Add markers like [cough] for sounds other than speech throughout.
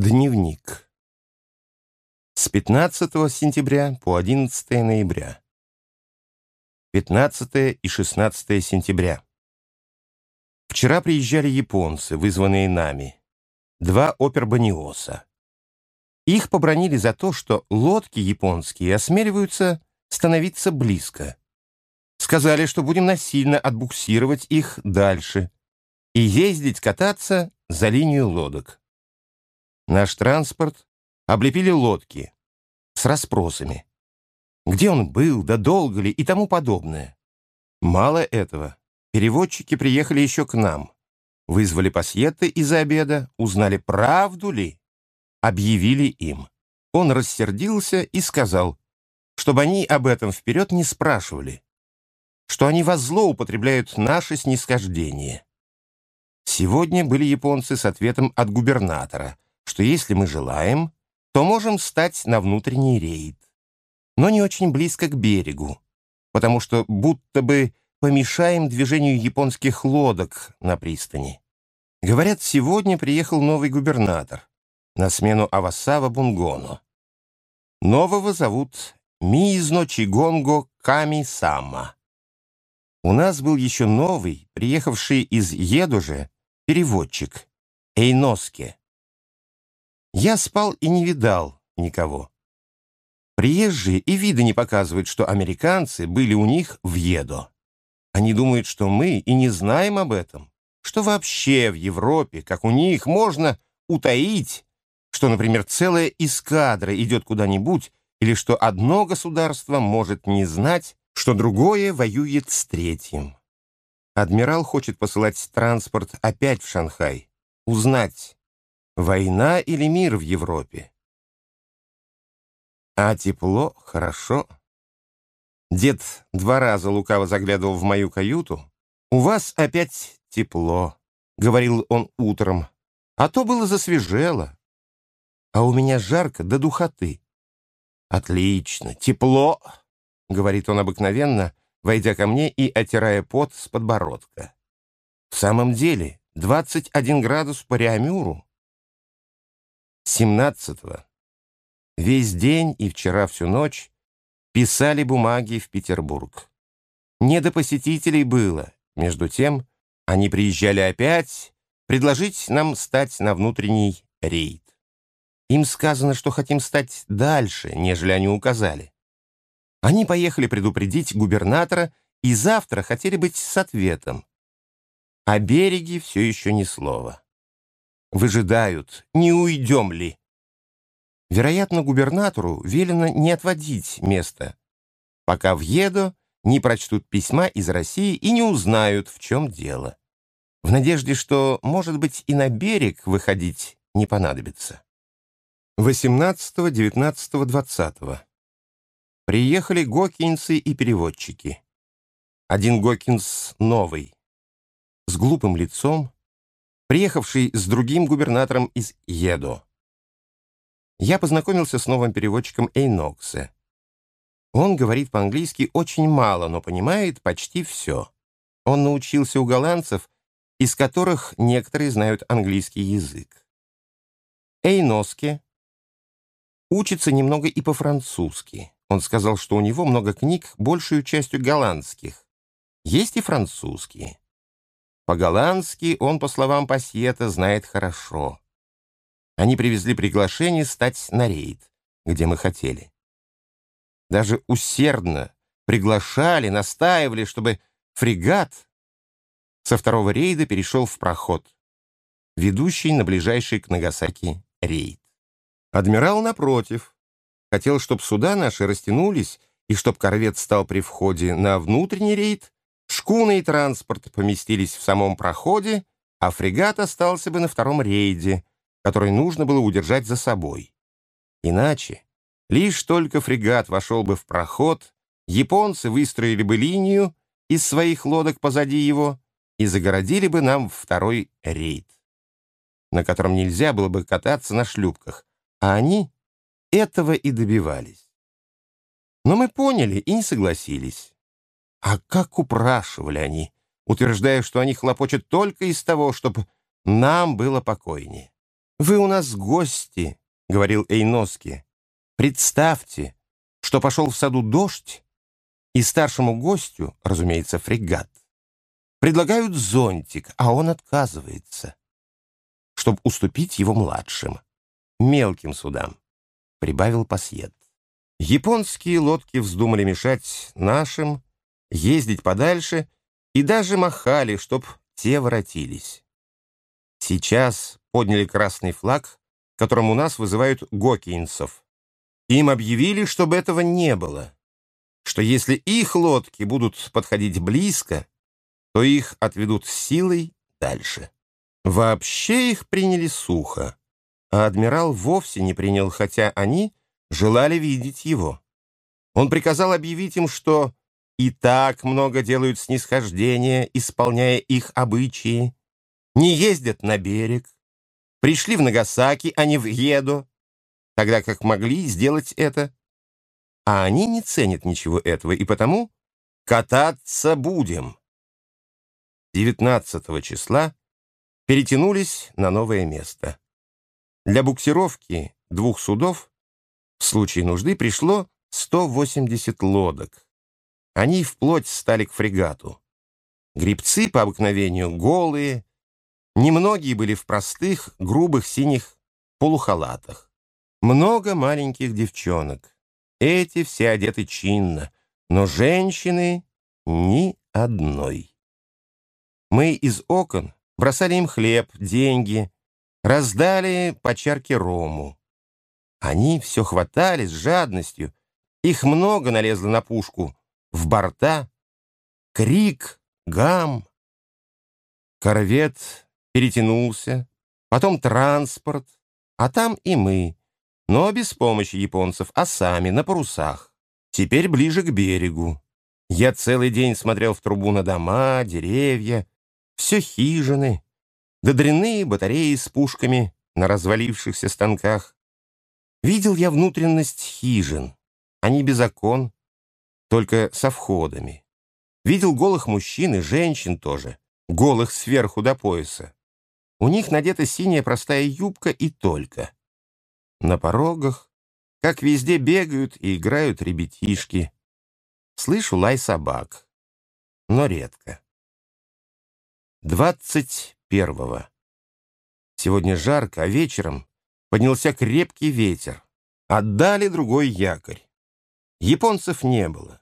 Дневник. С 15 сентября по 11 ноября. 15 и 16 сентября. Вчера приезжали японцы, вызванные нами. Два опербаниоса. Их побронили за то, что лодки японские осмеливаются становиться близко. Сказали, что будем насильно отбуксировать их дальше и ездить кататься за линию лодок. Наш транспорт облепили лодки с расспросами. Где он был, да долго ли и тому подобное. Мало этого. Переводчики приехали еще к нам. Вызвали пассиетты из-за обеда, узнали, правду ли. Объявили им. Он рассердился и сказал, чтобы они об этом вперед не спрашивали, что они во зло употребляют наше снисхождение. Сегодня были японцы с ответом от губернатора — что если мы желаем, то можем стать на внутренний рейд, но не очень близко к берегу, потому что будто бы помешаем движению японских лодок на пристани. Говорят, сегодня приехал новый губернатор на смену Авасава Бунгоно. Нового зовут Мизно Чигонго Ками-Сама. У нас был еще новый, приехавший из Едуже, переводчик, Эйноске. Я спал и не видал никого. Приезжие и виды не показывают, что американцы были у них в Едо. Они думают, что мы и не знаем об этом, что вообще в Европе, как у них, можно утаить, что, например, целая эскадра идет куда-нибудь, или что одно государство может не знать, что другое воюет с третьим. Адмирал хочет посылать транспорт опять в Шанхай, узнать, Война или мир в Европе? А тепло хорошо. Дед два раза лукаво заглядывал в мою каюту. «У вас опять тепло», — говорил он утром. «А то было засвежело. А у меня жарко до духоты». «Отлично, тепло», — говорит он обыкновенно, войдя ко мне и отирая пот с подбородка. «В самом деле, 21 градус по Реамюру. 17-го. Весь день и вчера всю ночь писали бумаги в Петербург. Не до посетителей было. Между тем, они приезжали опять предложить нам стать на внутренний рейд. Им сказано, что хотим стать дальше, нежели они указали. Они поехали предупредить губернатора и завтра хотели быть с ответом. О береге все еще ни слова выжидают, не уйдем ли. Вероятно, губернатору велено не отводить место, пока в Едо не прочтут письма из России и не узнают, в чем дело. В надежде, что, может быть, и на берег выходить не понадобится. 18, 19, 20. Приехали гокинцы и переводчики. Один гокинс новый, с глупым лицом, приехавший с другим губернатором из Едо. Я познакомился с новым переводчиком Эйноксе. Он говорит по-английски очень мало, но понимает почти все. Он научился у голландцев, из которых некоторые знают английский язык. Эйноске учится немного и по-французски. Он сказал, что у него много книг, большую частью голландских. Есть и французские. По-голландски он, по словам Пассиета, знает хорошо. Они привезли приглашение стать на рейд, где мы хотели. Даже усердно приглашали, настаивали, чтобы фрегат со второго рейда перешел в проход, ведущий на ближайший к Нагасаки рейд. Адмирал, напротив, хотел, чтобы суда наши растянулись и чтобы корвет стал при входе на внутренний рейд, Шкуны и транспорт поместились в самом проходе, а фрегат остался бы на втором рейде, который нужно было удержать за собой. Иначе, лишь только фрегат вошел бы в проход, японцы выстроили бы линию из своих лодок позади его и загородили бы нам второй рейд, на котором нельзя было бы кататься на шлюпках, а они этого и добивались. Но мы поняли и не согласились. А как упрашивали они, утверждая, что они хлопочут только из того, чтобы нам было покойнее. «Вы у нас гости», — говорил Эйноски. «Представьте, что пошел в саду дождь, и старшему гостю, разумеется, фрегат, предлагают зонтик, а он отказывается, чтобы уступить его младшим, мелким судам», — прибавил Пасьет. Японские лодки вздумали мешать нашим, ездить подальше и даже махали, чтоб те воротились. Сейчас подняли красный флаг, которым у нас вызывают гокинцев. Им объявили, чтобы этого не было, что если их лодки будут подходить близко, то их отведут силой дальше. Вообще их приняли сухо, а адмирал вовсе не принял, хотя они желали видеть его. Он приказал объявить им, что и так много делают снисхождения, исполняя их обычаи, не ездят на берег, пришли в Нагасаки, а не в Едо, тогда как могли сделать это. А они не ценят ничего этого, и потому кататься будем. 19 числа перетянулись на новое место. Для буксировки двух судов в случае нужды пришло 180 лодок. Они вплоть стали к фрегату. Грибцы по обыкновению голые, немногие были в простых, грубых синих полухалатах. Много маленьких девчонок. Эти все одеты чинно, но женщины ни одной. Мы из окон бросали им хлеб, деньги, раздали по чарке рому. Они все хватали с жадностью. Их много налезло на пушку. В борта крик, гам. Корвет перетянулся, потом транспорт, а там и мы, но без помощи японцев, а сами на парусах. Теперь ближе к берегу. Я целый день смотрел в трубу на дома, деревья, все хижины, да батареи с пушками на развалившихся станках. Видел я внутренность хижин. Они без окон, только со входами. Видел голых мужчин и женщин тоже, голых сверху до пояса. У них надета синяя простая юбка и только. На порогах, как везде, бегают и играют ребятишки. Слышу лай собак, но редко. Двадцать первого. Сегодня жарко, а вечером поднялся крепкий ветер. Отдали другой якорь. Японцев не было.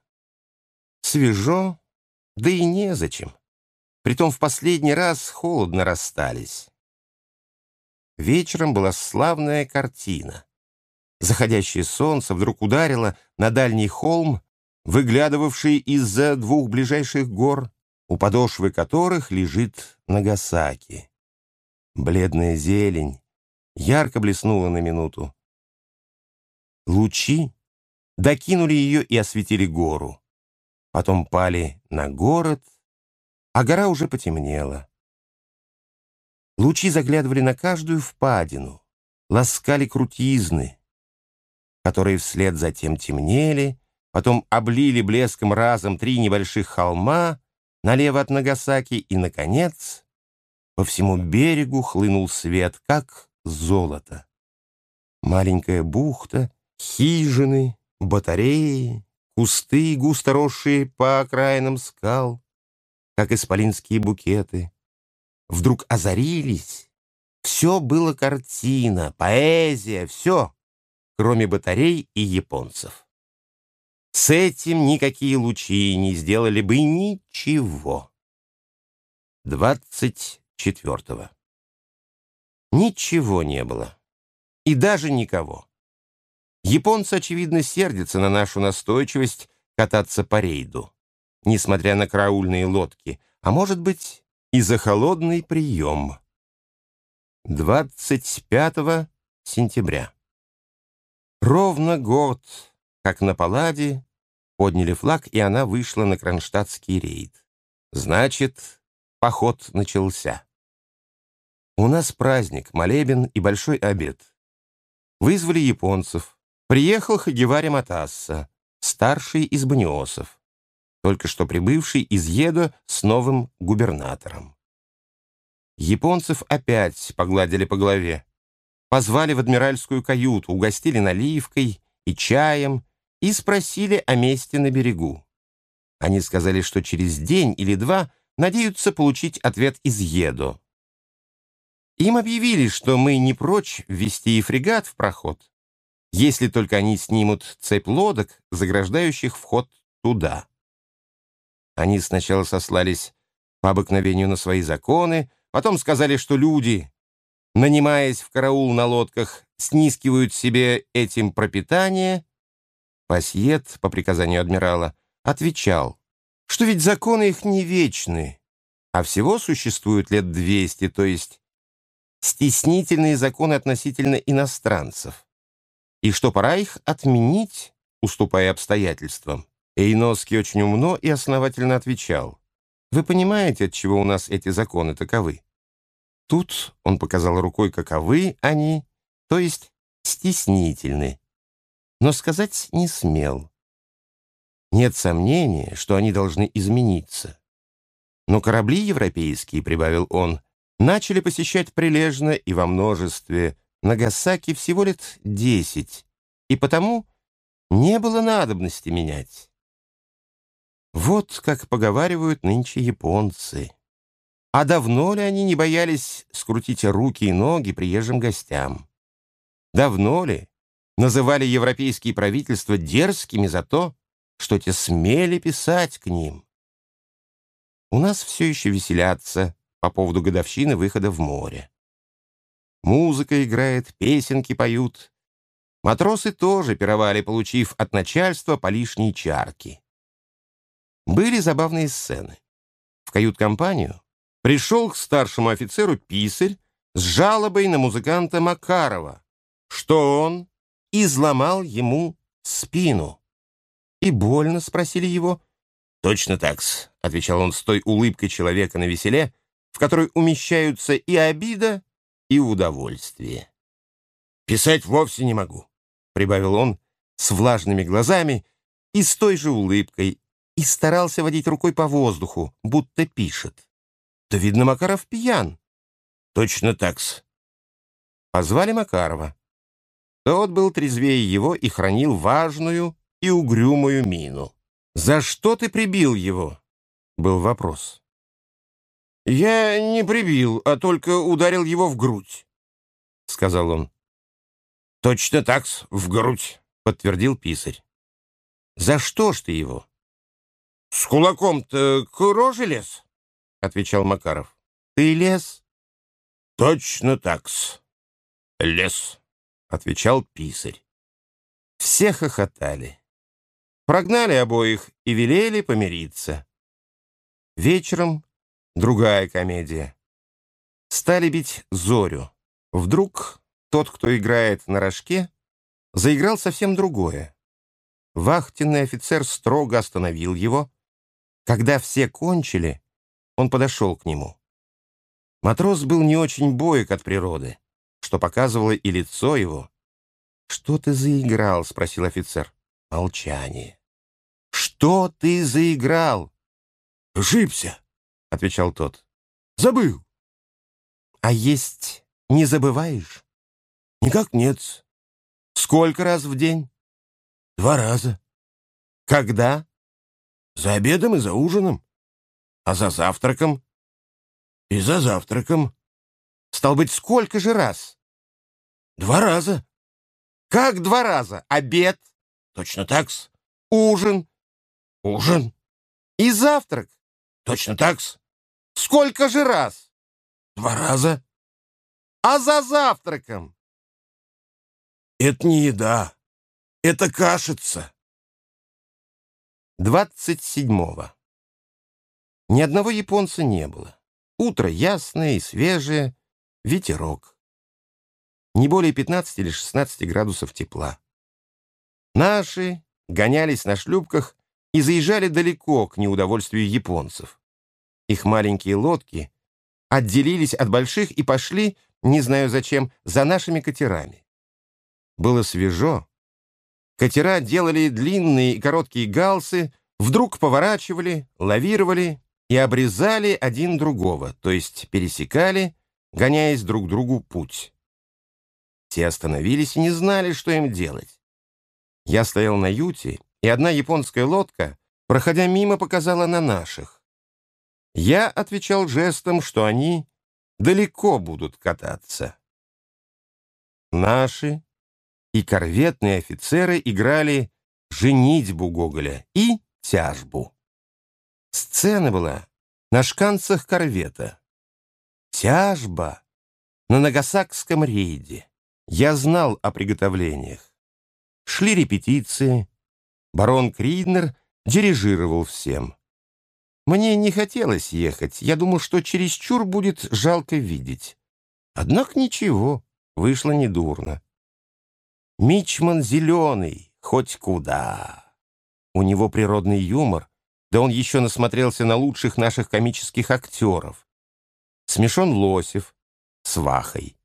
Свежо, да и незачем. Притом в последний раз холодно расстались. Вечером была славная картина. Заходящее солнце вдруг ударило на дальний холм, выглядывавший из-за двух ближайших гор, у подошвы которых лежит Нагасаки. Бледная зелень ярко блеснула на минуту. Лучи докинули ее и осветили гору. Потом пали на город — а гора уже потемнела. Лучи заглядывали на каждую впадину, ласкали крутизны, которые вслед затем темнели, потом облили блеском разом три небольших холма налево от Нагасаки, и, наконец, по всему берегу хлынул свет, как золото. Маленькая бухта, хижины, батареи, кусты, густо росшие по окраинам скал, как исполинские букеты, вдруг озарились. Все было картина, поэзия, все, кроме батарей и японцев. С этим никакие лучи не сделали бы ничего. Двадцать четвертого. Ничего не было. И даже никого. Японцы, очевидно, сердятся на нашу настойчивость кататься по рейду несмотря на караульные лодки, а может быть и за холодный прием. 25 сентября. Ровно год, как на Палладе, подняли флаг, и она вышла на кронштадтский рейд. Значит, поход начался. У нас праздник, молебен и большой обед. Вызвали японцев. Приехал Хагевари Матасса, старший из баниосов только что прибывший из Едо с новым губернатором. Японцев опять погладили по голове. позвали в адмиральскую каюту, угостили наливкой и чаем и спросили о месте на берегу. Они сказали, что через день или два надеются получить ответ из Едо. Им объявили, что мы не прочь ввести и фрегат в проход, если только они снимут цепь лодок, заграждающих вход туда. Они сначала сослались по обыкновению на свои законы, потом сказали, что люди, нанимаясь в караул на лодках, снискивают себе этим пропитание. Пасьет, по приказанию адмирала, отвечал, что ведь законы их не вечны, а всего существует лет 200, то есть стеснительные законы относительно иностранцев, и что пора их отменить, уступая обстоятельствам. Эйноский очень умно и основательно отвечал, «Вы понимаете, от чего у нас эти законы таковы?» Тут он показал рукой, каковы они, то есть стеснительны, но сказать не смел. Нет сомнения, что они должны измениться. Но корабли европейские, прибавил он, начали посещать прилежно и во множестве. Нагасаки всего лет десять, и потому не было надобности менять. Вот как поговаривают нынче японцы. А давно ли они не боялись скрутить руки и ноги приезжим гостям? Давно ли называли европейские правительства дерзкими за то, что те смели писать к ним? У нас все еще веселятся по поводу годовщины выхода в море. Музыка играет, песенки поют. Матросы тоже пировали, получив от начальства по лишней чарке. Были забавные сцены. В кают-компанию пришел к старшему офицеру писарь с жалобой на музыканта Макарова, что он изломал ему спину. «И больно?» — спросили его. «Точно так-с», — отвечал он с той улыбкой человека на веселе, в которой умещаются и обида, и удовольствие. «Писать вовсе не могу», — прибавил он с влажными глазами и с той же улыбкой, и старался водить рукой по воздуху, будто пишет. «Да, видно, Макаров пьян». «Точно так-с». Позвали Макарова. Тот был трезвее его и хранил важную и угрюмую мину. «За что ты прибил его?» — был вопрос. «Я не прибил, а только ударил его в грудь», — сказал он. «Точно так, в грудь», — подтвердил писарь. «За что ж ты его?» «С кулаком-то к роже лез», — отвечал Макаров. «Ты лез?» «Точно так-с, лез», — отвечал писарь. Все хохотали. Прогнали обоих и велели помириться. Вечером другая комедия. Стали бить Зорю. Вдруг тот, кто играет на рожке, заиграл совсем другое. Вахтенный офицер строго остановил его. Когда все кончили, он подошел к нему. Матрос был не очень боек от природы, что показывало и лицо его. «Что ты заиграл?» — спросил офицер. Молчание. «Что ты заиграл?» «Ошибся», — отвечал тот. «Забыл». «А есть не забываешь?» «Никак нет». «Сколько раз в день?» «Два раза». «Когда?» «За обедом и за ужином». «А за завтраком?» «И за завтраком». «Стал быть, сколько же раз?» «Два раза». «Как два раза? Обед?» Точно так-с. Ужин. Ужин. И завтрак. Точно так-с. Сколько же раз? Два раза. А за завтраком? Это не еда. Это кашица. Двадцать седьмого. Ни одного японца не было. Утро ясное и свежее, ветерок. Не более 15 или 16 градусов тепла. Наши гонялись на шлюпках и заезжали далеко к неудовольствию японцев. Их маленькие лодки отделились от больших и пошли, не знаю зачем, за нашими катерами. Было свежо. Катера делали длинные и короткие галсы, вдруг поворачивали, лавировали и обрезали один другого, то есть пересекали, гоняясь друг другу путь. Те остановились и не знали, что им делать. Я стоял на юте, и одна японская лодка, проходя мимо, показала на наших. Я отвечал жестом, что они далеко будут кататься. Наши и корветные офицеры играли женитьбу Гоголя и тяжбу. Сцена была на шканцах корвета. Тяжба на Нагасакском рейде. Я знал о приготовлениях. Шли репетиции. Барон Криднер дирижировал всем. Мне не хотелось ехать. Я думал, что чересчур будет жалко видеть. Однако ничего, вышло недурно. Мичман зеленый, хоть куда. У него природный юмор, да он еще насмотрелся на лучших наших комических актеров. Смешон Лосев с Вахой.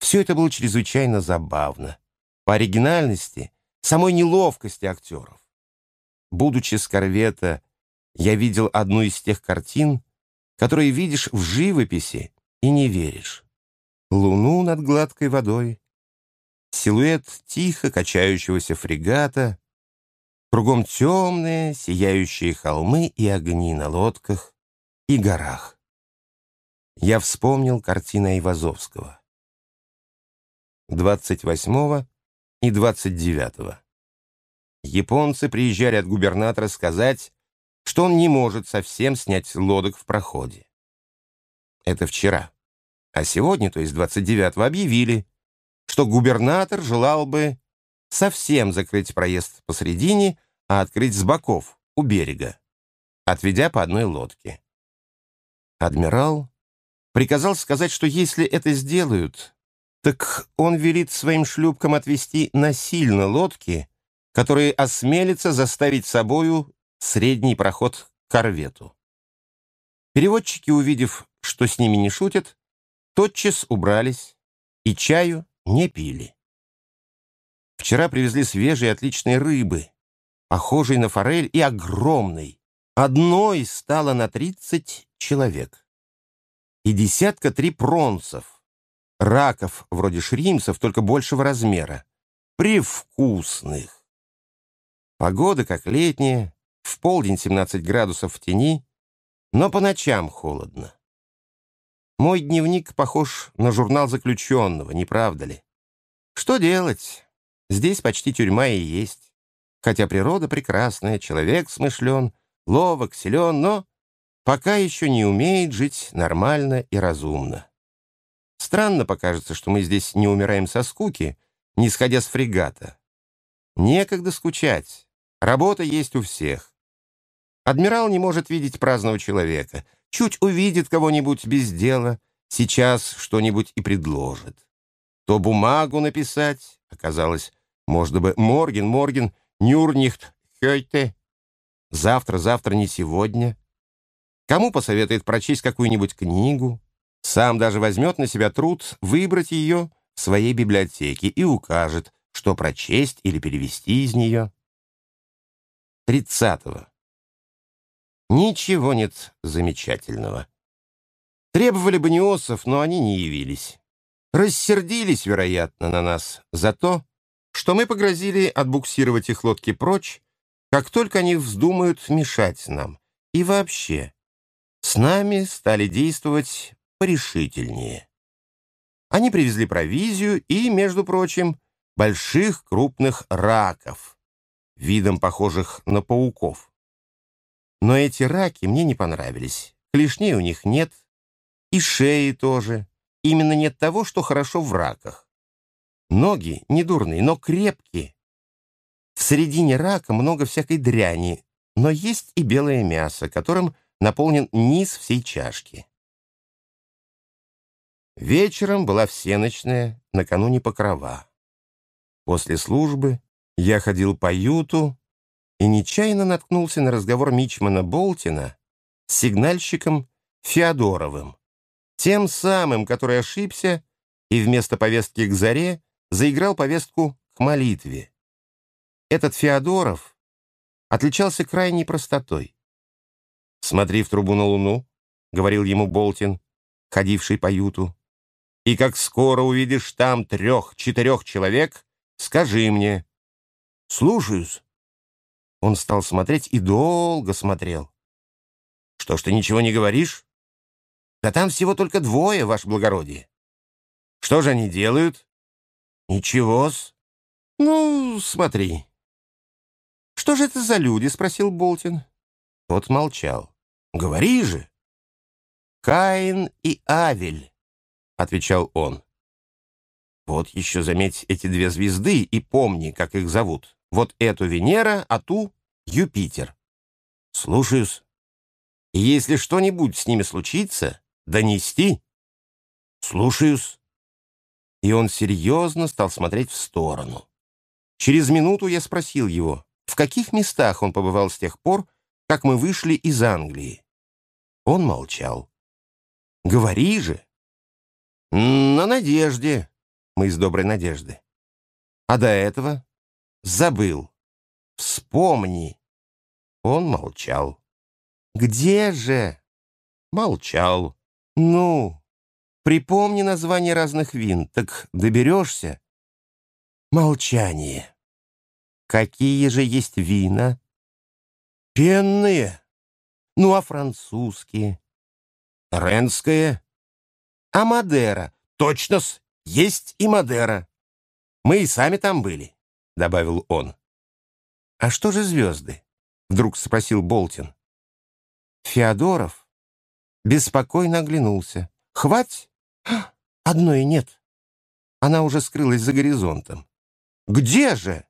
Все это было чрезвычайно забавно. По оригинальности, самой неловкости актеров. Будучи с корвета, я видел одну из тех картин, которые видишь в живописи и не веришь. Луну над гладкой водой, силуэт тихо качающегося фрегата, кругом темные, сияющие холмы и огни на лодках и горах. Я вспомнил картины Айвазовского. 28 и 29. Японцы приезжали от губернатора сказать, что он не может совсем снять лодок в проходе. Это вчера. А сегодня, то есть 29-го, объявили, что губернатор желал бы совсем закрыть проезд посредине, а открыть с боков, у берега, отведя по одной лодке. Адмирал приказал сказать, что если это сделают, так он велит своим шлюпкам отвести насильно лодки, которые осмелятся заставить собою средний проход к корвету. Переводчики, увидев, что с ними не шутят, тотчас убрались и чаю не пили. Вчера привезли свежие отличные рыбы, похожей на форель и огромной. Одной стало на тридцать человек. И десятка три пронцев, раков вроде шримсов, только большего размера, привкусных. Погода как летняя, в полдень 17 градусов в тени, но по ночам холодно. Мой дневник похож на журнал заключенного, не правда ли? Что делать? Здесь почти тюрьма и есть. Хотя природа прекрасная, человек смышлен, ловок, силен, но пока еще не умеет жить нормально и разумно. Странно покажется, что мы здесь не умираем со скуки, не сходя с фрегата. Некогда скучать. Работа есть у всех. Адмирал не может видеть праздного человека — Чуть увидит кого-нибудь без дела, сейчас что-нибудь и предложит. То бумагу написать, оказалось, может быть, Морген, Морген, Нюрнихт, Хёйте. Завтра, завтра, не сегодня. Кому посоветует прочесть какую-нибудь книгу, сам даже возьмет на себя труд выбрать ее в своей библиотеке и укажет, что прочесть или перевести из нее. Тридцатого. Ничего нет замечательного. Требовали бы неосов, но они не явились. Рассердились, вероятно, на нас за то, что мы погрозили отбуксировать их лодки прочь, как только они вздумают мешать нам. И вообще, с нами стали действовать порешительнее. Они привезли провизию и, между прочим, больших крупных раков, видом похожих на пауков. Но эти раки мне не понравились. Клешней у них нет. И шеи тоже. Именно нет того, что хорошо в раках. Ноги не дурные, но крепкие. В середине рака много всякой дряни, но есть и белое мясо, которым наполнен низ всей чашки. Вечером была всеночная, накануне покрова. После службы я ходил по юту, и нечаянно наткнулся на разговор Мичмана Болтина с сигнальщиком Феодоровым, тем самым, который ошибся и вместо повестки к заре заиграл повестку к молитве. Этот Феодоров отличался крайней простотой. «Смотри в трубу на луну», — говорил ему Болтин, ходивший по юту. И как скоро увидишь там трех-четырех человек, скажи мне. Слушаюсь. Он стал смотреть и долго смотрел. Что ж ты ничего не говоришь? Да там всего только двое, ваше благородие. Что же они делают? Ничего-с. Ну, смотри. Что же это за люди? Спросил Болтин. Тот молчал. Говори же. Каин и Авель, отвечал он. Вот еще заметь эти две звезды и помни, как их зовут. Вот эту Венера, а ту Юпитер. Слушаюсь. И если что-нибудь с ними случится, донести. Слушаюсь. И он серьезно стал смотреть в сторону. Через минуту я спросил его, в каких местах он побывал с тех пор, как мы вышли из Англии. Он молчал. «Говори же!» «На надежде». Мы из доброй надежды. «А до этого?» «Забыл. Вспомни». Он молчал. «Где же?» «Молчал». «Ну, припомни название разных вин, так доберешься?» «Молчание». «Какие же есть вина?» «Пенные». «Ну, а французские?» «Ренское». «А Мадера?» «Точно-с, есть и Мадера». «Мы и сами там были», — добавил он. «А что же звезды?» — вдруг спросил Болтин. Феодоров беспокойно оглянулся. «Хвать? [gasps] Одной нет. Она уже скрылась за горизонтом». «Где же?»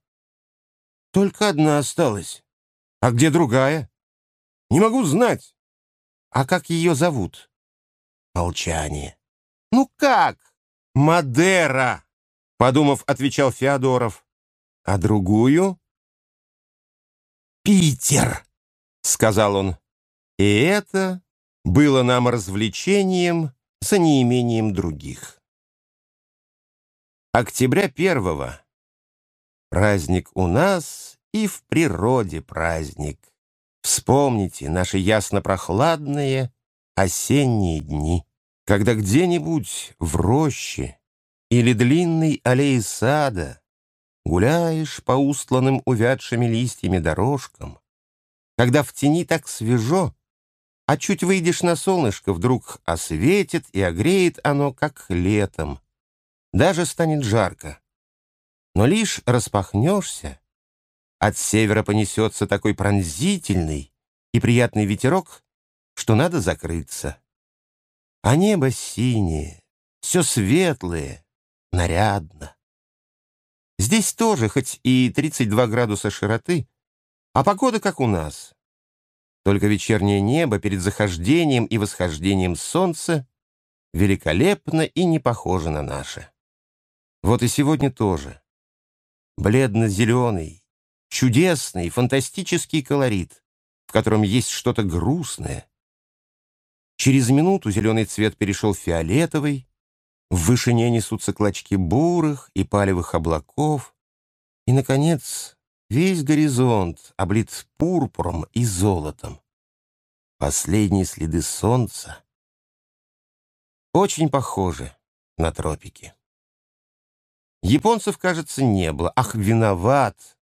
«Только одна осталась. А где другая?» «Не могу знать». «А как ее зовут?» Молчание. «Ну как?» «Мадера», — подумав, отвечал Феодоров. «А другую?» «Питер», — сказал он. И это было нам развлечением за неимением других. Октября первого. Праздник у нас и в природе праздник. Вспомните наши ясно-прохладные осенние дни, когда где-нибудь в роще или длинной аллее сада гуляешь по устланным увядшими листьями дорожкам, когда в тени так свежо, а чуть выйдешь на солнышко, вдруг осветит и огреет оно, как летом. Даже станет жарко. Но лишь распахнешься, от севера понесется такой пронзительный и приятный ветерок, что надо закрыться. А небо синее, все светлое, нарядно. Здесь тоже, хоть и 32 градуса широты, а погода как у нас. Только вечернее небо перед захождением и восхождением солнца великолепно и не похоже на наше. Вот и сегодня тоже. Бледно-зеленый, чудесный, фантастический колорит, в котором есть что-то грустное. Через минуту зеленый цвет перешел в фиолетовый, в вышине несутся клочки бурых и палевых облаков, и, наконец, Весь горизонт облит пурпуром и золотом. Последние следы солнца очень похожи на тропики. Японцев, кажется, не было. Ах, виноват.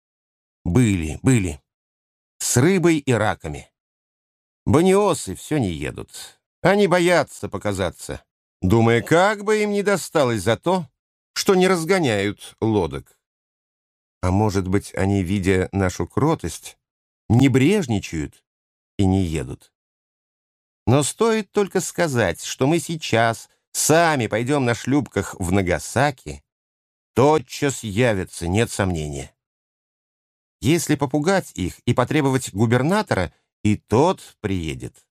Были, были. С рыбой и раками. Баниосы все не едут. Они боятся показаться, думая, как бы им не досталось за то, что не разгоняют лодок. А может быть, они, видя нашу кротость, не брежничают и не едут. Но стоит только сказать, что мы сейчас сами пойдем на шлюпках в Нагасаки, тотчас явятся, нет сомнения. Если попугать их и потребовать губернатора, и тот приедет.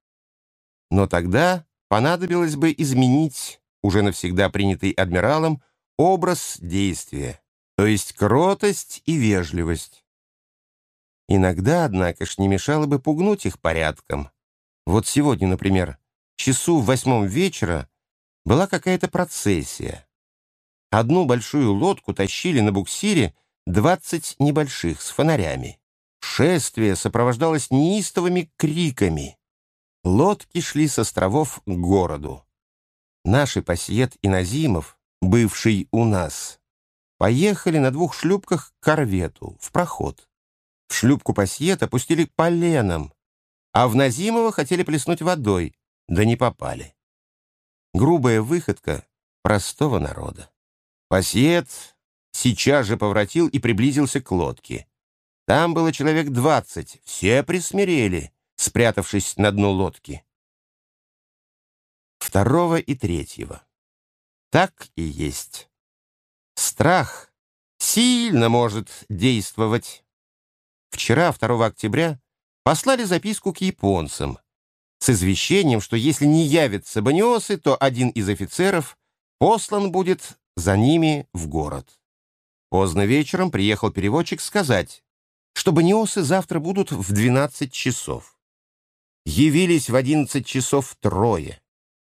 Но тогда понадобилось бы изменить уже навсегда принятый адмиралом образ действия то есть кротость и вежливость. Иногда, однако ж, не мешало бы пугнуть их порядком. Вот сегодня, например, часу в восьмом вечера была какая-то процессия. Одну большую лодку тащили на буксире двадцать небольших с фонарями. Шествие сопровождалось неистовыми криками. Лодки шли с островов к городу. Наши Пассиет и Назимов, бывший у нас, поехали на двух шлюпках к корвету, в проход. В шлюпку Пассиет опустили поленом, а в Назимова хотели плеснуть водой, да не попали. Грубая выходка простого народа. Пассиет сейчас же поворотил и приблизился к лодке. Там было человек двадцать, все присмирели, спрятавшись на дно лодки. Второго и третьего. Так и есть. Страх сильно может действовать. Вчера, 2 октября, послали записку к японцам с извещением, что если не явятся баниосы, то один из офицеров послан будет за ними в город. Поздно вечером приехал переводчик сказать, что баниосы завтра будут в 12 часов. Явились в 11 часов трое.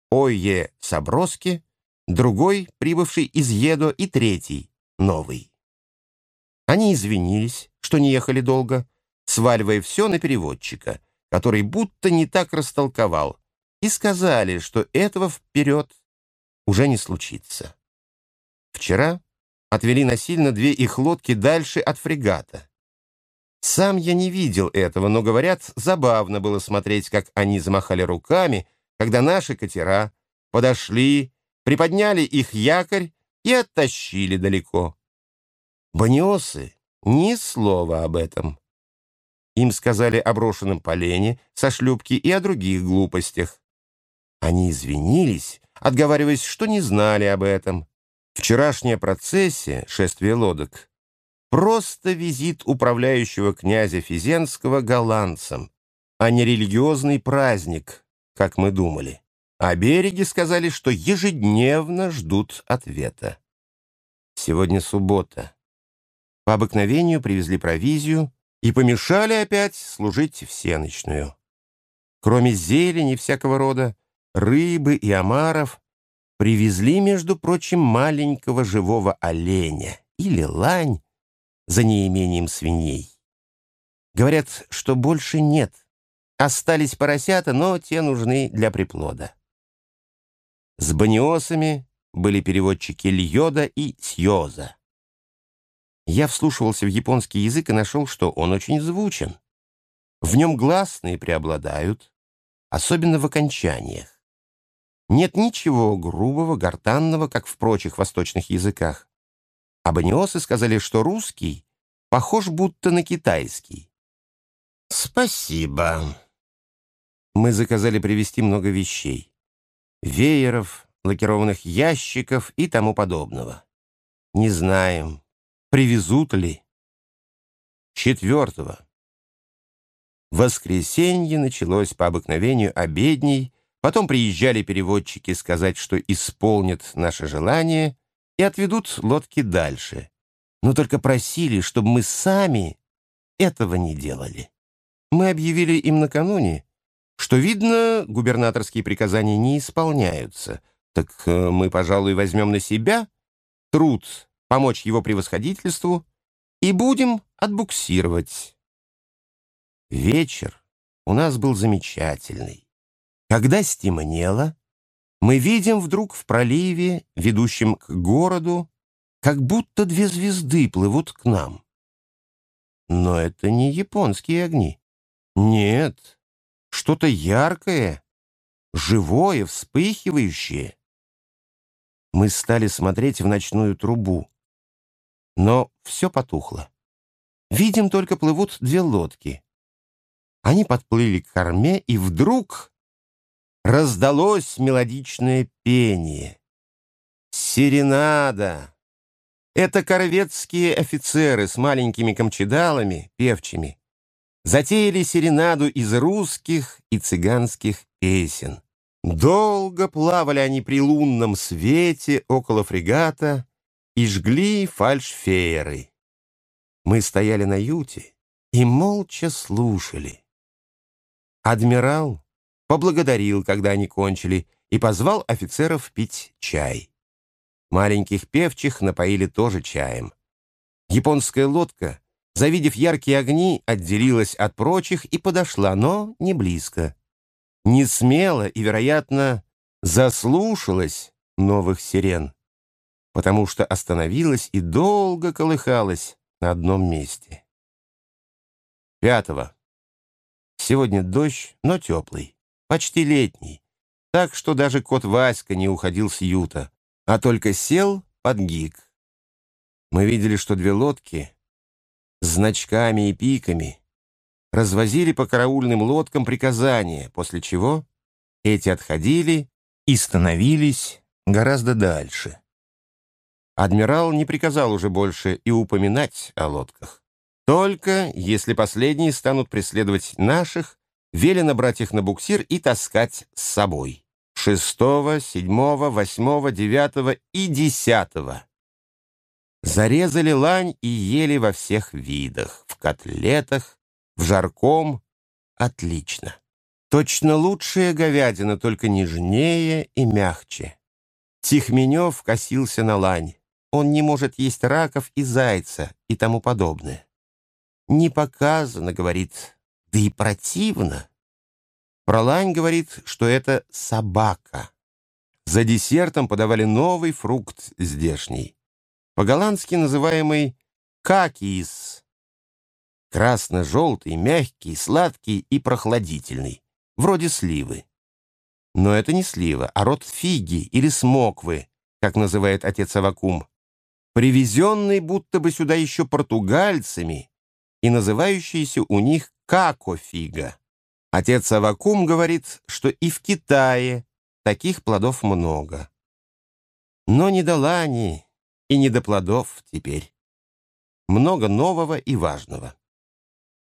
Ойе Саброски, другой, прибывший из Едо, и третий, новый. Они извинились, что не ехали долго, сваливая все на переводчика, который будто не так растолковал, и сказали, что этого вперед уже не случится. Вчера отвели насильно две их лодки дальше от фрегата. Сам я не видел этого, но, говорят, забавно было смотреть, как они замахали руками, когда наши катера подошли, приподняли их якорь и оттащили далеко. Баниосы ни слова об этом. Им сказали о брошенном полене со шлюпки и о других глупостях. Они извинились, отговариваясь, что не знали об этом. Вчерашняя процессия, шествие лодок, просто визит управляющего князя Физенского голландцам, а не религиозный праздник, как мы думали. А береги сказали, что ежедневно ждут ответа. Сегодня суббота. По обыкновению привезли провизию и помешали опять служить всеночную. Кроме зелени всякого рода, рыбы и омаров, привезли, между прочим, маленького живого оленя или лань за неимением свиней. Говорят, что больше нет. Остались поросята, но те нужны для приплода. С баниосами были переводчики Льода и Сьоза. Я вслушивался в японский язык и нашел, что он очень звучен. В нем гласные преобладают, особенно в окончаниях. Нет ничего грубого, гортанного, как в прочих восточных языках. Абаниосы сказали, что русский похож будто на китайский. «Спасибо». Мы заказали привезти много вещей. Вееров, лакированных ящиков и тому подобного. Не знаем, привезут ли. Четвертого. Воскресенье началось по обыкновению обедней, Потом приезжали переводчики сказать, что исполнят наше желание и отведут лодки дальше. Но только просили, чтобы мы сами этого не делали. Мы объявили им накануне, что, видно, губернаторские приказания не исполняются, так э, мы, пожалуй, возьмем на себя труд помочь его превосходительству и будем отбуксировать. Вечер у нас был замечательный. Когда стемнело, мы видим вдруг в проливе, ведущем к городу, как будто две звезды плывут к нам. Но это не японские огни. Нет, что-то яркое, живое, вспыхивающее. Мы стали смотреть в ночную трубу. Но все потухло. Видим, только плывут две лодки. Они подплыли к корме, и вдруг раздалось мелодичное пение. Серенада. Это корветские офицеры с маленькими камчедалами, певчими, затеяли серенаду из русских и цыганских песен. Долго плавали они при лунном свете около фрегата и жгли фальшфееры. Мы стояли на юте и молча слушали. Адмирал поблагодарил, когда они кончили, и позвал офицеров пить чай. Маленьких певчих напоили тоже чаем. Японская лодка, завидев яркие огни, отделилась от прочих и подошла, но не близко. Не смело и, вероятно, заслушалась новых сирен, потому что остановилась и долго колыхалась на одном месте. Пятого. Сегодня дождь, но теплый, почти летний, так что даже кот Васька не уходил с юта, а только сел под гик. Мы видели, что две лодки с значками и пиками развозили по караульным лодкам приказания, после чего эти отходили и становились гораздо дальше. Адмирал не приказал уже больше и упоминать о лодках. Только если последние станут преследовать наших, велено брать их на буксир и таскать с собой. Шестого, седьмого, восьмого, девятого и десятого. Зарезали лань и ели во всех видах, в котлетах, в жарком. Отлично. Точно лучшая говядина, только нежнее и мягче. Тихменев косился на лань. Он не может есть раков и зайца и тому подобное. Не показано, говорит, да и противно. Про лань говорит, что это собака. За десертом подавали новый фрукт здешний, по-голландски называемый какиис. Красно-желтый, мягкий, сладкий и прохладительный вроде сливы. Но это не слива, а род фиги или смоквы, как называет отец Авакум, привезенный будто бы сюда еще португальцами и называющийся у них какофига. Отец Авакум говорит, что и в Китае таких плодов много. Но не до лани и не до плодов теперь. Много нового и важного.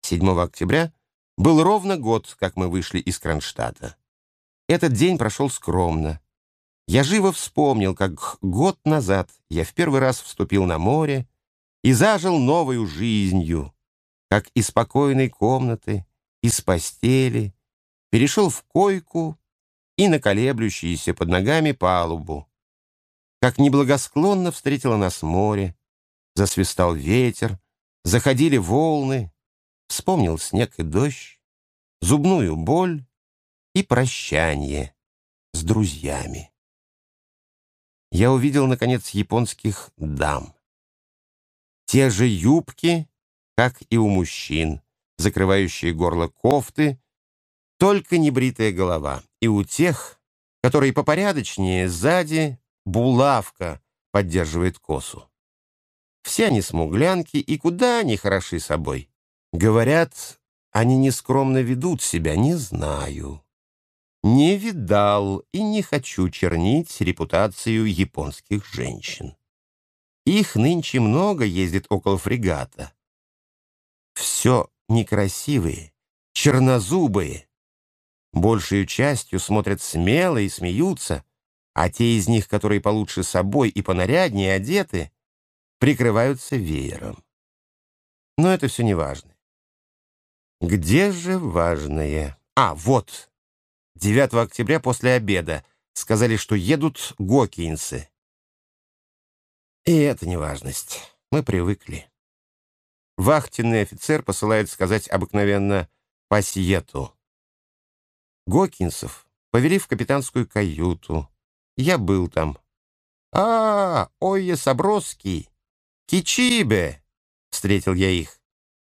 7 октября был ровно год, как мы вышли из Кронштадта. Этот день прошел скромно. Я живо вспомнил, как год назад я в первый раз вступил на море и зажил новую жизнью, как из спокойной комнаты, из постели, перешел в койку и на колеблющиеся под ногами палубу. Как неблагосклонно встретило нас море, засвистал ветер, заходили волны, вспомнил снег и дождь, зубную боль и прощание с друзьями. Я увидел, наконец, японских дам. Те же юбки, как и у мужчин, закрывающие горло кофты, только небритая голова. И у тех, которые попорядочнее, сзади булавка поддерживает косу. Все они смуглянки и куда они хороши собой. Говорят, они нескромно ведут себя, не знаю. Не видал и не хочу чернить репутацию японских женщин. Их нынче много ездит около фрегата. Все некрасивые, чернозубые. Большей частью смотрят смело и смеются, а те из них, которые получше собой и понаряднее одеты, прикрываются веером. Но это все не важно. Где же важное? А, вот. 9 октября после обеда сказали, что едут гокинсы. И это не важность. Мы привыкли. Вахтенный офицер посылает сказать обыкновенно «пасьету». Гокинсов повели в капитанскую каюту. Я был там. «А, ой, Соброский! Кичибе!» — встретил я их,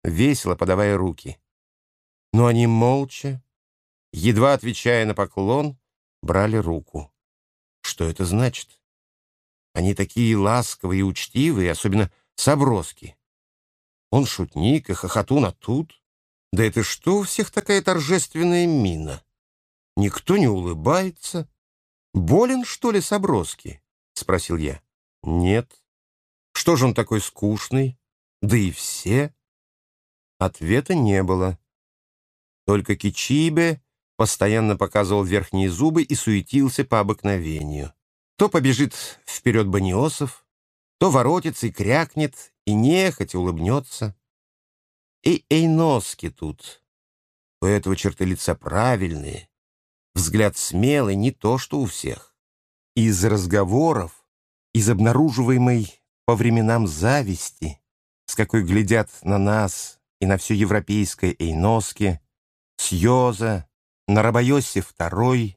весело подавая руки. Но они молча, едва отвечая на поклон, брали руку. Что это значит? Они такие ласковые и учтивые, особенно Соброски. Он шутник и хохотун, а тут... Да это что у всех такая торжественная мина? Никто не улыбается. Болен, что ли, Соброски? Спросил я. Нет. Что же он такой скучный? Да и все. Ответа не было. Только Кичибе постоянно показывал верхние зубы и суетился по обыкновению. То побежит вперед Баниосов, то воротится и крякнет, и нехотя улыбнется. И Эйноски тут. У этого черты лица правильные, взгляд смелый, не то что у всех. Из разговоров, из обнаруживаемой по временам зависти, с какой глядят на нас и на все европейское Эйноски, Сьоза, Нарабайосе II.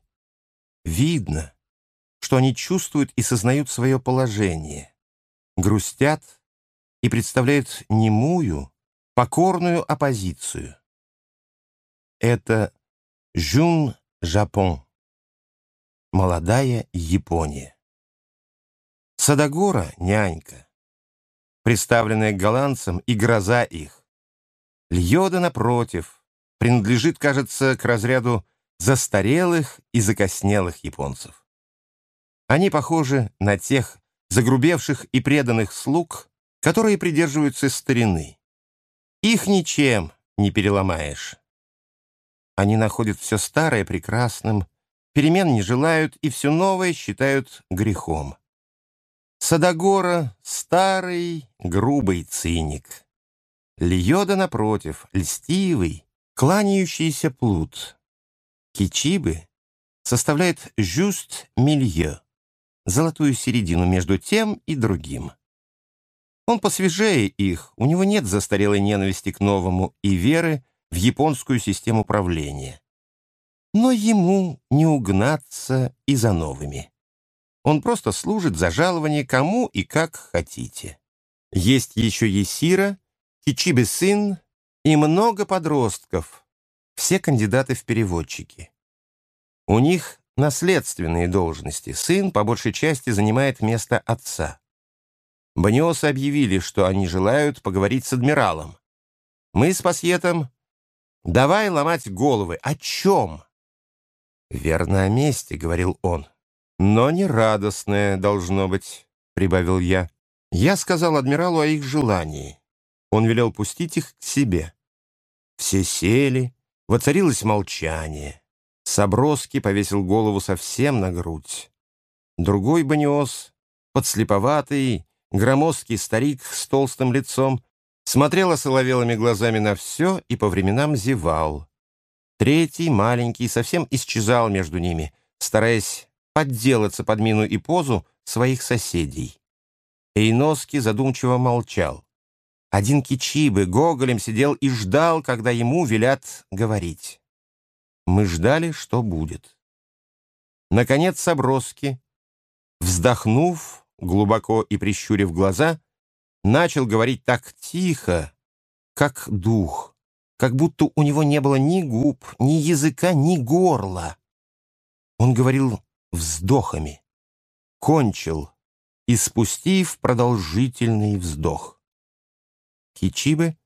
Видно, что они чувствуют и сознают свое положение, грустят и представляют немую, покорную оппозицию. Это Жун Жапон, молодая Япония. Садагора — нянька, представленная голландцам и гроза их. Льода, напротив, принадлежит, кажется, к разряду застарелых и закоснелых японцев. Они похожи на тех загрубевших и преданных слуг, которые придерживаются старины. Их ничем не переломаешь. Они находят все старое прекрасным, перемен не желают и все новое считают грехом. Садагора — старый, грубый циник. Льода, напротив, льстивый, кланяющийся плут. Кичибы составляет «жюст милье» — золотую середину между тем и другим. Он посвежее их, у него нет застарелой ненависти к новому и веры в японскую систему правления. Но ему не угнаться и за новыми. Он просто служит за жалование кому и как хотите. Есть еще Есира, Кичибе сын и много подростков, все кандидаты в переводчики. У них наследственные должности. Сын по большей части занимает место отца. Баниосы объявили, что они желают поговорить с адмиралом. Мы с Пасьетом давай ломать головы. О чем? Верно, о месте, говорил он. Но не радостное должно быть, прибавил я. Я сказал адмиралу о их желании. Он велел пустить их к себе. Все сели, воцарилось молчание. Саброски повесил голову совсем на грудь. Другой баниос, подслеповатый, Громоздкий старик с толстым лицом смотрел осоловелыми глазами на все и по временам зевал. Третий, маленький, совсем исчезал между ними, стараясь подделаться под мину и позу своих соседей. Эйноски задумчиво молчал. Один Кичибы гоголем сидел и ждал, когда ему велят говорить. Мы ждали, что будет. Наконец Соброски, вздохнув, глубоко и прищурив глаза, начал говорить так тихо, как дух, как будто у него не было ни губ, ни языка, ни горла. Он говорил вздохами, кончил, испустив продолжительный вздох. Кичибе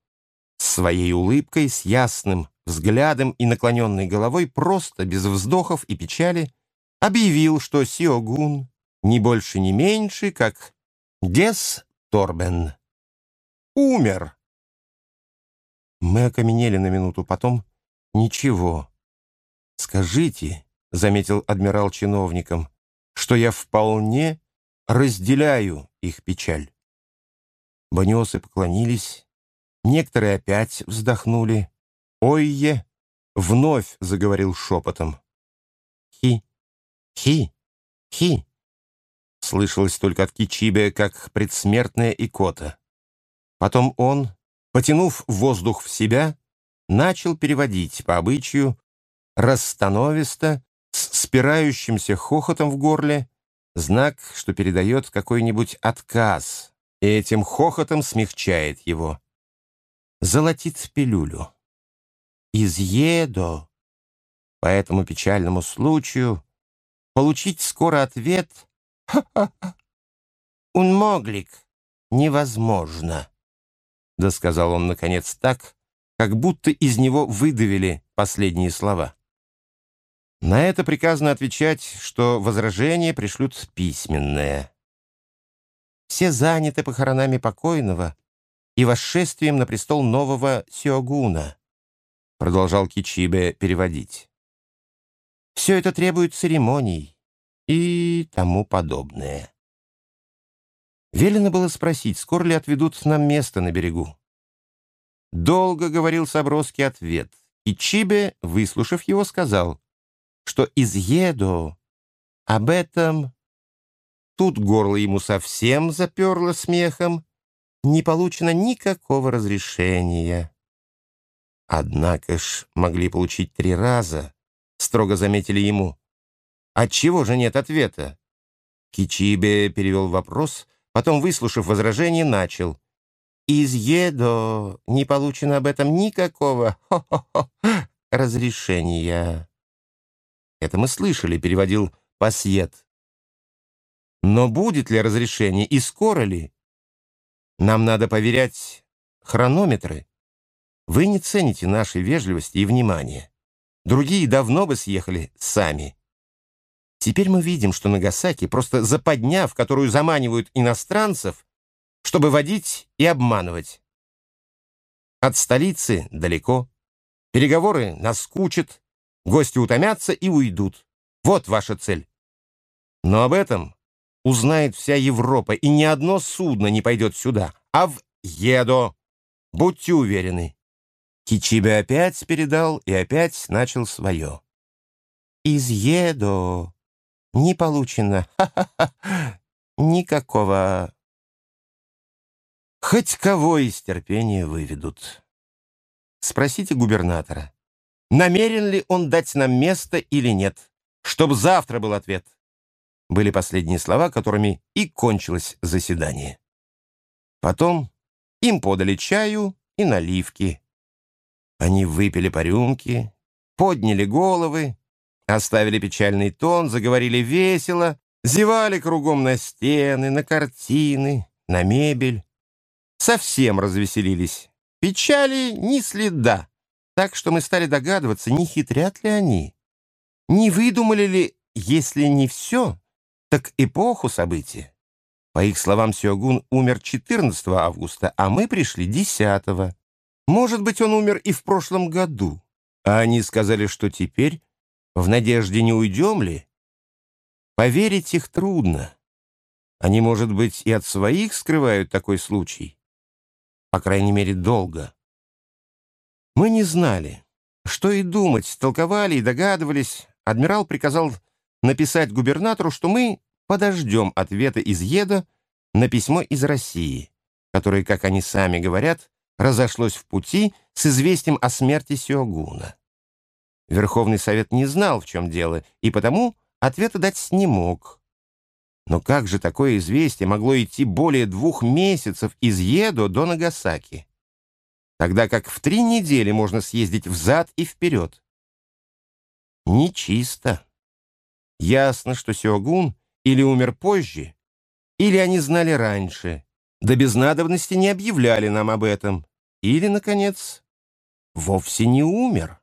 с своей улыбкой, с ясным взглядом и наклоненной головой, просто без вздохов и печали, объявил, что Сиогун ни больше, ни меньше, как Гес Торбен. Умер. Мы окаменели на минуту, потом ничего. «Скажите», — заметил адмирал чиновникам, «что я вполне разделяю их печаль». Баниосы поклонились, некоторые опять вздохнули. «Ой-е!» — вновь заговорил шепотом. «Хи! Хи! Хи!» Слышалось только от Кичибе, как предсмертная икота. Потом он, потянув воздух в себя, начал переводить по обычаю расстановисто, с спирающимся хохотом в горле, знак, что передает какой-нибудь отказ, и этим хохотом смягчает его. Золотит пилюлю. Изъедо. По этому печальному случаю получить скоро ответ — [laughs] «Ха-ха-ха! Унмоглик! Невозможно!» Да сказал он, наконец, так, как будто из него выдавили последние слова. На это приказано отвечать, что возражение пришлют письменное. Все заняты похоронами покойного и восшествием на престол нового Сиогуна, продолжал Кичибе переводить. Все это требует церемоний, и тому подобное. Велено было спросить, скоро ли отведут нам место на берегу. Долго говорил Саброский ответ, и Чибе, выслушав его, сказал, что из Едо об этом... Тут горло ему совсем заперло смехом, не получено никакого разрешения. Однако ж могли получить три раза, строго заметили ему. Отчего же нет ответа? Кичибе перевел вопрос, потом, выслушав возражение, начал. «Из Едо не получено об этом никакого хо -хо -хо, разрешения». «Это мы слышали», — переводил Пасьет. «Но будет ли разрешение и скоро ли? Нам надо поверять хронометры. Вы не цените нашей вежливости и внимания. Другие давно бы съехали сами». Теперь мы видим, что Нагасаки просто западня, в которую заманивают иностранцев, чтобы водить и обманывать. От столицы далеко. Переговоры наскучат, гости утомятся и уйдут. Вот ваша цель. Но об этом узнает вся Европа, и ни одно судно не пойдет сюда, а в Едо. Будьте уверены. Кичибе опять передал и опять начал свое. «Из Едо не получено. Ха-ха-ха. [laughs] Никакого. Хоть кого из терпения выведут. Спросите губернатора, намерен ли он дать нам место или нет, чтобы завтра был ответ. Были последние слова, которыми и кончилось заседание. Потом им подали чаю и наливки. Они выпили по рюмке, подняли головы Оставили печальный тон, заговорили весело, зевали кругом на стены, на картины, на мебель. Совсем развеселились. Печали ни следа, так что мы стали догадываться, не хитрят ли они. Не выдумали ли, если не все, так эпоху события. По их словам, Сёгун умер 14 августа, а мы пришли 10 -го. Может быть, он умер и в прошлом году. А они сказали, что теперь в надежде, не уйдем ли? Поверить их трудно. Они, может быть, и от своих скрывают такой случай. По крайней мере, долго. Мы не знали, что и думать, толковали и догадывались. Адмирал приказал написать губернатору, что мы подождем ответа из Еда на письмо из России, которое, как они сами говорят, разошлось в пути с известием о смерти Сиогуна. Верховный Совет не знал, в чем дело, и потому ответа дать не мог. Но как же такое известие могло идти более двух месяцев из Едо до Нагасаки? Тогда как в три недели можно съездить взад и вперед. Нечисто. Ясно, что Сиогун или умер позже, или они знали раньше, да без надобности не объявляли нам об этом, или, наконец, вовсе не умер.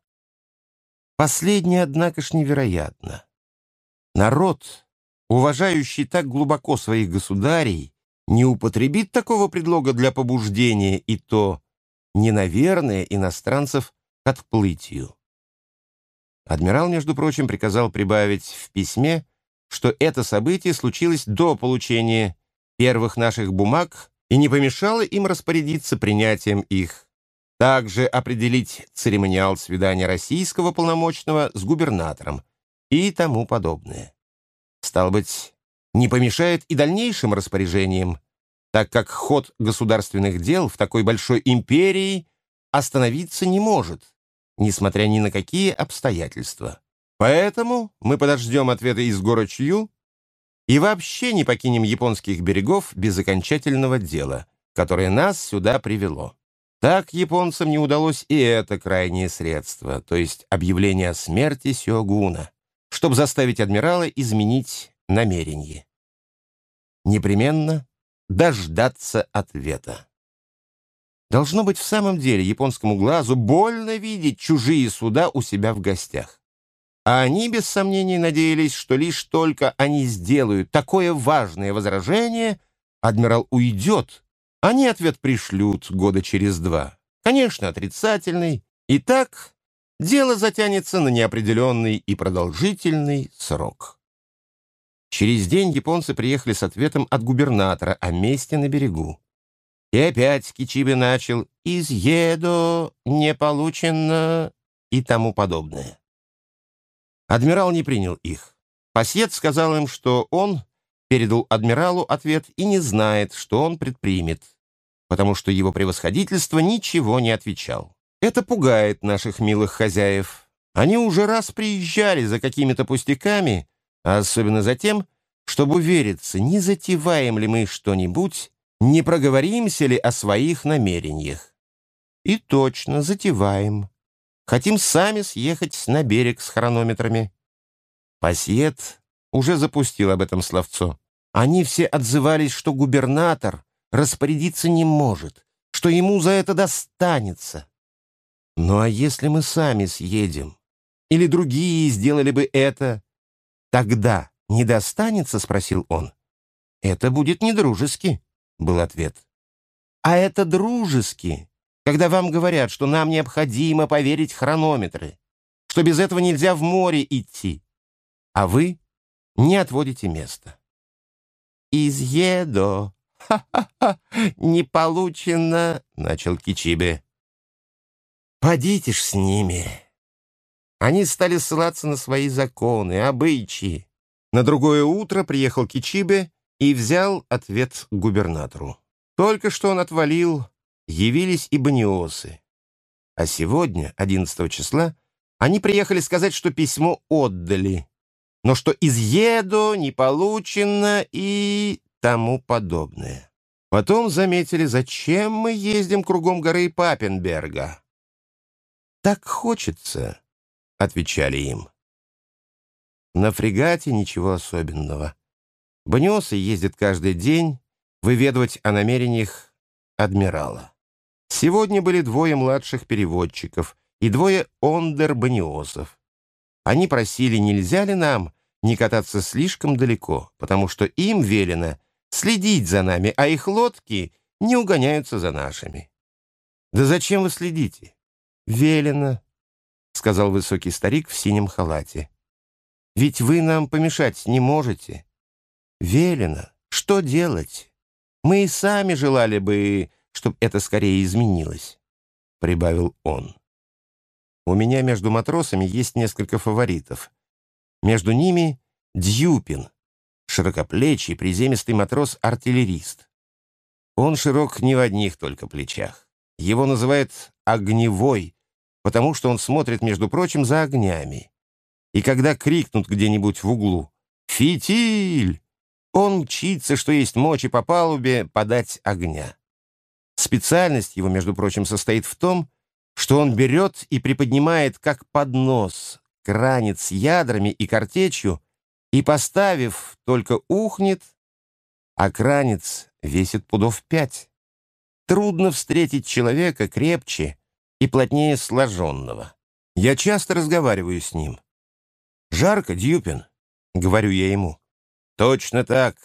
Последнее, однако ж, невероятно. Народ, уважающий так глубоко своих государей, не употребит такого предлога для побуждения и то не наверное иностранцев к отплытию. Адмирал, между прочим, приказал прибавить в письме, что это событие случилось до получения первых наших бумаг и не помешало им распорядиться принятием их также определить церемониал свидания российского полномочного с губернатором и тому подобное. Стало быть, не помешает и дальнейшим распоряжениям, так как ход государственных дел в такой большой империи остановиться не может, несмотря ни на какие обстоятельства. Поэтому мы подождем ответа из Горочью и вообще не покинем японских берегов без окончательного дела, которое нас сюда привело. Так японцам не удалось и это крайнее средство, то есть объявление о смерти Сёгуна, чтобы заставить адмирала изменить намерение. Непременно дождаться ответа. Должно быть, в самом деле японскому глазу больно видеть чужие суда у себя в гостях. А они, без сомнений, надеялись, что лишь только они сделают такое важное возражение, адмирал уйдет, они ответ пришлют года через два. Конечно, отрицательный. И так дело затянется на неопределенный и продолжительный срок. Через день японцы приехали с ответом от губернатора о месте на берегу. И опять Кичибе начал «Из Едо не получено» и тому подобное. Адмирал не принял их. Пассет сказал им, что он передал адмиралу ответ и не знает, что он предпримет потому что его превосходительство ничего не отвечал. Это пугает наших милых хозяев. Они уже раз приезжали за какими-то пустяками, а особенно за тем, чтобы увериться, не затеваем ли мы что-нибудь, не проговоримся ли о своих намерениях. И точно затеваем. Хотим сами съехать на берег с хронометрами. Пассиет уже запустил об этом словцо. Они все отзывались, что губернатор распорядиться не может, что ему за это достанется. Ну а если мы сами съедем? Или другие сделали бы это? Тогда не достанется, спросил он. Это будет недружески, был ответ. А это дружески, когда вам говорят, что нам необходимо поверить хронометры, что без этого нельзя в море идти, а вы не отводите место. «Изъедо! Ха-ха-ха! [laughs] Не получено!» — начал Кичибе. «Подите ж с ними!» Они стали ссылаться на свои законы, обычаи. На другое утро приехал Кичибе и взял ответ губернатору. Только что он отвалил, явились и баниосы. А сегодня, 11 числа, они приехали сказать, что письмо отдали, но что изъеду не получено и тому подобное. Потом заметили, зачем мы ездим кругом горы Папенберга. «Так хочется», — отвечали им. На фрегате ничего особенного. Баниосы ездит каждый день выведывать о намерениях адмирала. Сегодня были двое младших переводчиков и двое ондер-баниосов. Они просили, нельзя ли нам не кататься слишком далеко, потому что им велено следить за нами, а их лодки не угоняются за нашими. «Да зачем вы следите?» «Велено», — сказал высокий старик в синем халате. «Ведь вы нам помешать не можете». «Велено. Что делать? Мы и сами желали бы, чтобы это скорее изменилось», — прибавил он. «У меня между матросами есть несколько фаворитов. Между ними Дьюпин, широкоплечий, приземистый матрос-артиллерист. Он широк не в одних только плечах. Его называют «огневой», потому что он смотрит, между прочим, за огнями. И когда крикнут где-нибудь в углу «Фитиль!», он мчится, что есть мочи по палубе, подать огня. Специальность его, между прочим, состоит в том, что он берет и приподнимает, как поднос, кранец ядрами и картечью, и, поставив, только ухнет, а кранец весит пудов пять. Трудно встретить человека крепче и плотнее сложенного. Я часто разговариваю с ним. «Жарко, Дьюпин», — говорю я ему. «Точно так.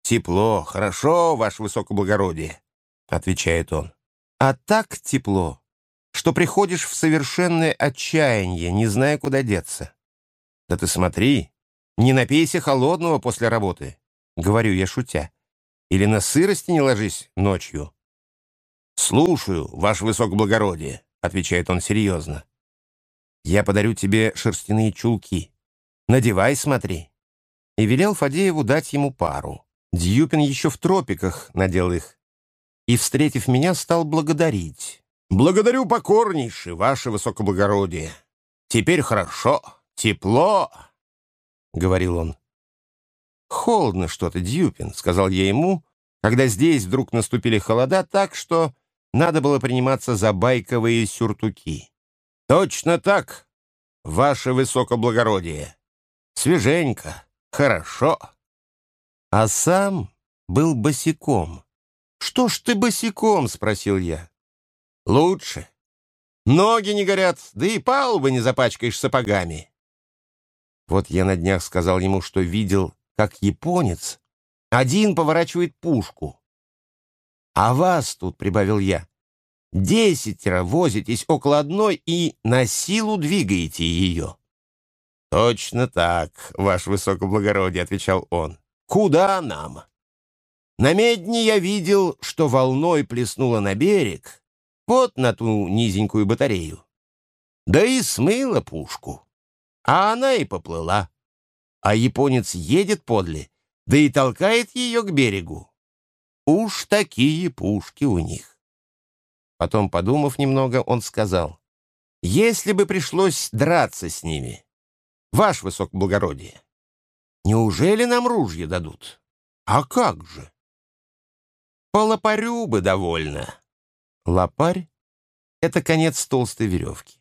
Тепло, хорошо, ваше высокоблагородие», — отвечает он. «А так тепло, что приходишь в совершенное отчаяние, не зная, куда деться. Да ты смотри, не напейся холодного после работы», — говорю я шутя. «Или на сырости не ложись ночью». «Слушаю, ваше высокоблагородие», — отвечает он серьезно. «Я подарю тебе шерстяные чулки. Надевай, смотри». И велел Фадееву дать ему пару. Дьюпин еще в тропиках надел их. И, встретив меня, стал благодарить. «Благодарю покорнейше, ваше высокоблагородие. Теперь хорошо, тепло», — говорил он. «Холодно что-то, Дьюпин», — сказал я ему, когда здесь вдруг наступили холода так, что надо было приниматься за байковые сюртуки. «Точно так, ваше высокоблагородие. Свеженько, хорошо». А сам был босиком. «Что ж ты босиком?» — спросил я. Лучше. Ноги не горят, да и палубы не запачкаешь сапогами. Вот я на днях сказал ему, что видел, как японец один поворачивает пушку. А вас тут, — прибавил я, — десятеро возитесь около одной и на силу двигаете ее. «Точно так, ваше высокоблагородие», — отвечал он. «Куда нам?» На медне я видел, что волной плеснуло на берег, вот на ту низенькую батарею. Да и смыла пушку. А она и поплыла. А японец едет подле, да и толкает ее к берегу. Уж такие пушки у них. Потом, подумав немного, он сказал, «Если бы пришлось драться с ними, ваше высокоблагородие, Неужели нам ружья дадут? А как же? По лопарю бы довольно. Лопарь — это конец толстой веревки.